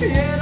Yeah.